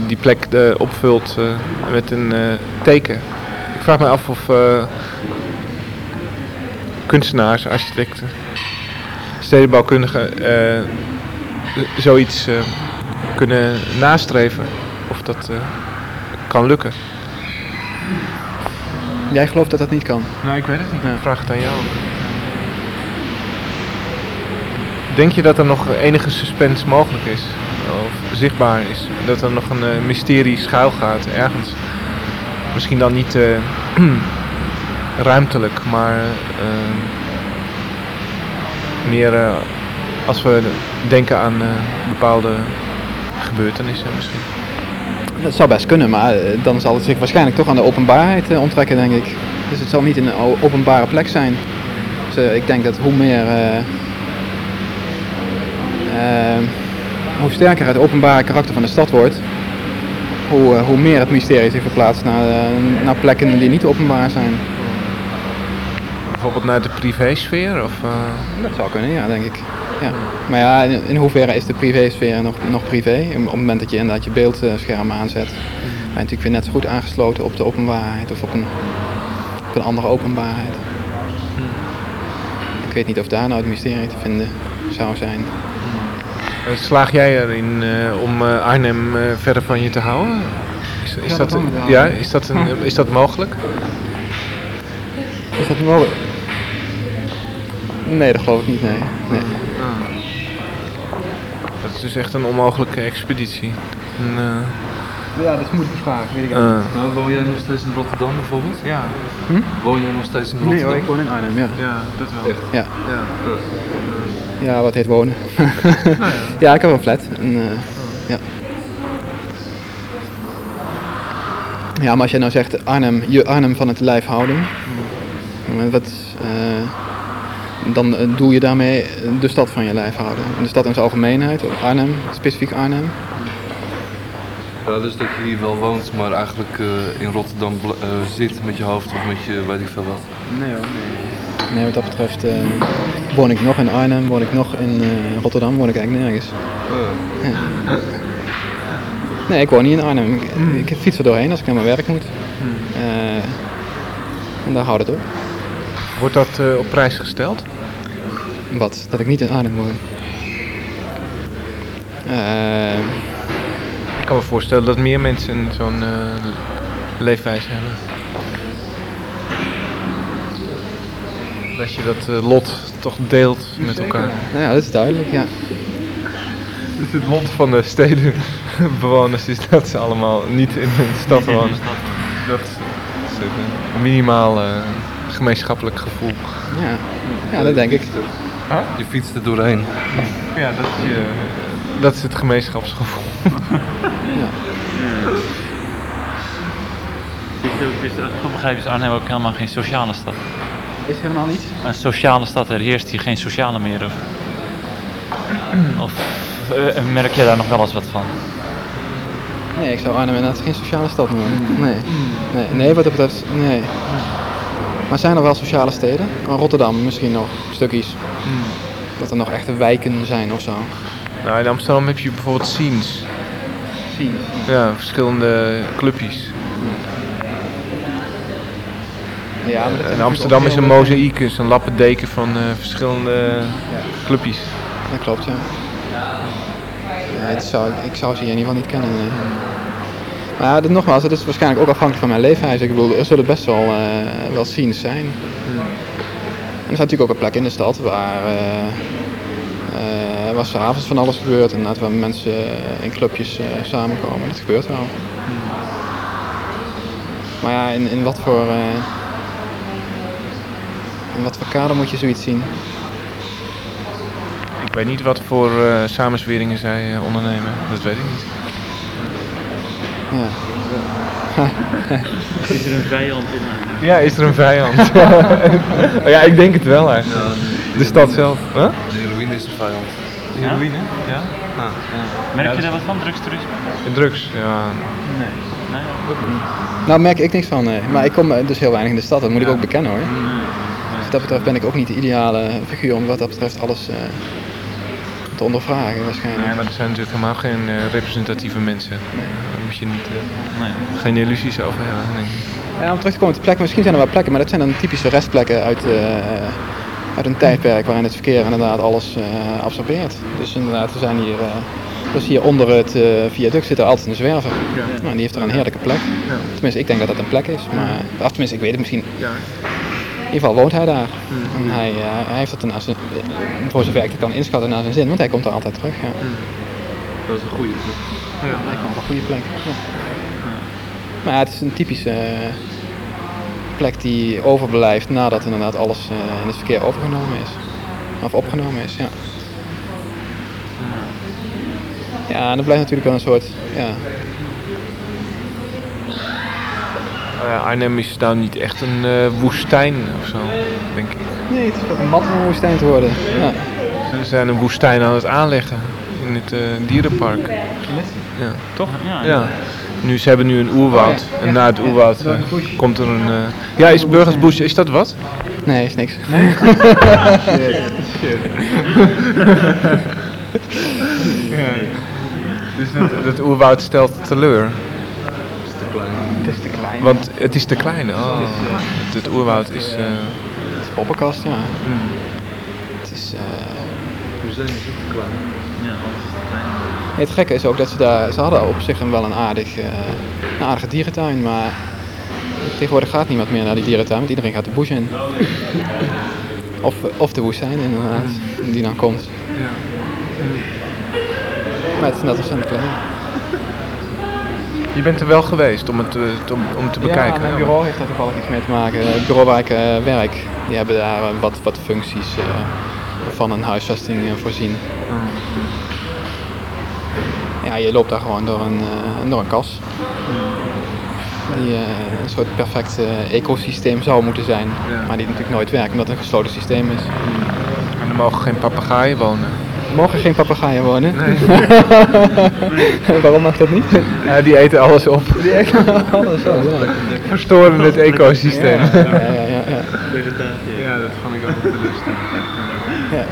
die plek uh, opvult uh, met een uh, teken. Ik vraag me af of kunstenaars, architecten, stedenbouwkundigen zoiets kunnen nastreven. Of dat kan lukken. Jij gelooft dat dat niet kan? Nou, ik weet het niet. Ik vraag het aan jou. Denk je dat er nog enige suspense mogelijk is? of zichtbaar is. Dat er nog een uh, mysterie schuil gaat ergens. Misschien dan niet uh, *clears throat* ruimtelijk, maar uh, meer als we denken aan bepaalde gebeurtenissen misschien. Dat zou best kunnen, maar dan zal het zich waarschijnlijk toch aan de openbaarheid onttrekken, denk ik. Dus het zal niet in een openbare plek zijn. Dus ik denk dat hoe meer hoe sterker het openbare karakter van de stad wordt, hoe, uh, hoe meer het mysterie zich verplaatst naar, uh, naar plekken die niet openbaar zijn. Bijvoorbeeld naar de privésfeer? Of, uh... Dat zou kunnen, ja, denk ik. Ja. Maar ja, in, in hoeverre is de privésfeer nog, nog privé? Op het moment dat je inderdaad je beeldscherm aanzet. natuurlijk weer net zo goed aangesloten op de openbaarheid of op een, op een andere openbaarheid. Ik weet niet of daar nou het mysterie te vinden zou zijn. Eh, Slaag jij erin eh, om eh, Arnhem verder van je te houden? Is, is Ja, dat, ja, is dat, een, *laughs* is dat mogelijk? Is dat mogelijk? Nee, dat geloof ik niet, nee. nee. Dat is dus echt een onmogelijke expeditie. Eh, Ja, dat is een moeilijke vraag, weet ik eh, Nou, woon jij nog steeds in Rotterdam bijvoorbeeld? ja, Woon jij nog steeds in Nee Rotterdam? hoor, ik woon in Arnhem, ja. ja, dat wel. Ja, Ja. ja wat heet wonen? *laughs* ja, ik heb een flat. En, eh, ja. ja, maar als je nou zegt Arnhem, je Arnhem van het lijf houden, eh, wat, eh, dan doe je daarmee de stad van je lijf houden. De stad in zijn algemeenheid, of Arnhem, specifiek Arnhem. Ja, dus dat je hier wel woont, maar eigenlijk eh, in Rotterdam eh, zit met je hoofd of met je weet ik veel wat. Nee hoor, nee. Nee, wat dat betreft eh, woon ik nog in Arnhem, woon ik nog in eh, Rotterdam, woon ik eigenlijk nergens. Nee, ik woon niet in Arnhem. Ik, ik fiets er doorheen als ik naar mijn werk moet. Eh, en daar houdt het op. Wordt dat eh, op prijs gesteld? Wat? Dat ik niet in Arnhem woon. Eh, Ik kan me voorstellen dat meer mensen zo'n eh, leefwijze hebben. Dat je dat eh, lot toch deelt met elkaar. nou ja, dat is duidelijk, ja. Dus het lot van de stedenbewoners *laughs* is dat ze allemaal niet in de stad wonen. Dat is een minimaal eh, gemeenschappelijk gevoel. ja. Ja, dat denk ik. Je fietst er doorheen. Ja, dat is, je, dat is het gemeenschapsgevoel. *laughs* Ja. Ik begrepen is Arnhem ook helemaal geen sociale stad. Is er helemaal niets? Een sociale stad, er heerst hier geen sociale meer. Of, of eh, merk je daar nog wel eens wat van? Nee, ik zou Arnhem inderdaad geen sociale stad noemen. Nee. Nee, nee wat dat betreft, nee. Maar zijn er wel sociale steden? Rotterdam misschien nog, stukjes. Dat er nog echte wijken zijn of zo. Nou, in Amsterdam heb je bijvoorbeeld Ja, verschillende clubjes. Ja, maar En Amsterdam is een mozaïek, is een lappendeken van eh, verschillende clubjes. Dat klopt, ja. ja het zou, ik zou ze hier in ieder geval niet kennen. nee. Maar ja, dit, nogmaals, het is waarschijnlijk ook afhankelijk van mijn leefwijze. Ik bedoel, er zullen best wel, eh, wel scenes zijn. En er zijn natuurlijk ook een plek in de stad waar, eh waar s'avonds van alles gebeurt. En waar mensen eh, in clubjes eh, samenkomen. Dat gebeurt wel. Maar ja, in, in wat voor... eh, in wat voor kader moet je zoiets zien? Ik weet niet wat voor eh, samenzweringen zij eh, ondernemen. Dat weet ik niet. Ja. Is er een vijand in Arnhem? Ja, is er een vijand? *laughs* ja, ik denk het wel eigenlijk. De stad zelf. Huh? De heroïne is een vijand. Heroïne? Ja. Merk je daar wat van, drugstoerisme? En drugs, ja. Nee. nee ook niet. Nou, merk ik niks van, nee. Maar ik kom eh, dus heel weinig in de stad, dat moet ik ook bekennen hoor. Dus wat dat betreft ben ik ook niet de ideale figuur om wat dat betreft alles eh, te ondervragen waarschijnlijk. Nee, maar er zijn natuurlijk helemaal geen eh, representatieve mensen. Daar moet je niet, Nee. geen illusies over hebben. denk ik. Ja, om terug te komen op de plekken, misschien zijn er wel plekken, maar dat zijn dan typische restplekken uit, eh, uit een tijdperk waarin het verkeer inderdaad alles eh, absorbeert. Dus inderdaad, we zijn hier, dus hier onder het eh, viaduct zit er altijd een zwerver. Nou, die heeft er een heerlijke plek. Tenminste, ik denk dat dat een plek is, maar of tenminste, ik weet het misschien. In ieder geval woont hij daar. En hij, hij heeft het er zijn, voor zover ik het kan inschatten naar zijn zin, want hij komt er altijd terug. Ja. Dat is een goede. Hij komt op een goede plek. Ja. Maar ja, het is een typische plek die overblijft nadat inderdaad alles eh, in het verkeer overgenomen is. Of opgenomen is, ja. Ja, en er blijft natuurlijk wel een soort, ja, Nou ja, Arnhem is nou niet echt een eh, woestijn of zo, denk ik. Nee, het is ook een mat om een woestijn te worden. Ja. Ze zijn een woestijn aan het aanleggen in het eh, dierenpark. Ja, toch? Ja, Ja. Nu, ze hebben nu een oerwoud. En na het oerwoud eh, komt er een... eh, Ja, is Burgersbush, is dat wat? Nee, is niks. *laughs* Dus dat, dat oerwoud stelt teleur. klein. Het is te klein. Want het is te klein. Oh. Het, het oerwoud is... eh, Het is poppenkast, ja. Het is... eh, Het museum is ook te klein. Nee, het gekke is ook dat ze daar, ze hadden op zich een wel een, aardig, eh, een aardige dierentuin, maar tegenwoordig gaat niemand meer naar die dierentuin, want iedereen gaat de bush in. *laughs* Of, of de woestijn inderdaad, die dan komt. ja. Maar het is net als klein. *laughs* Je bent er wel geweest om het te, om, om te bekijken. Ja, mijn bureau heeft daar toevallig iets mee te maken. Het bureau waar ik eh, werk, die hebben daar eh, wat, wat functies eh, van een huisvesting eh, voorzien. Ja, je loopt daar gewoon door een, eh, door een kas. Die eh, een soort perfect eh, ecosysteem zou moeten zijn, Ja. maar die natuurlijk nooit werkt omdat het een gesloten systeem is. En er mogen geen papegaaien wonen. Er mogen geen papegaaien wonen. *laughs* Waarom mag dat niet? Ja, die eten alles op. Alles zo, ja. Verstoren het ecosysteem. Ja, ja, ja, ja. Ja, dat vond ik ook. Ja.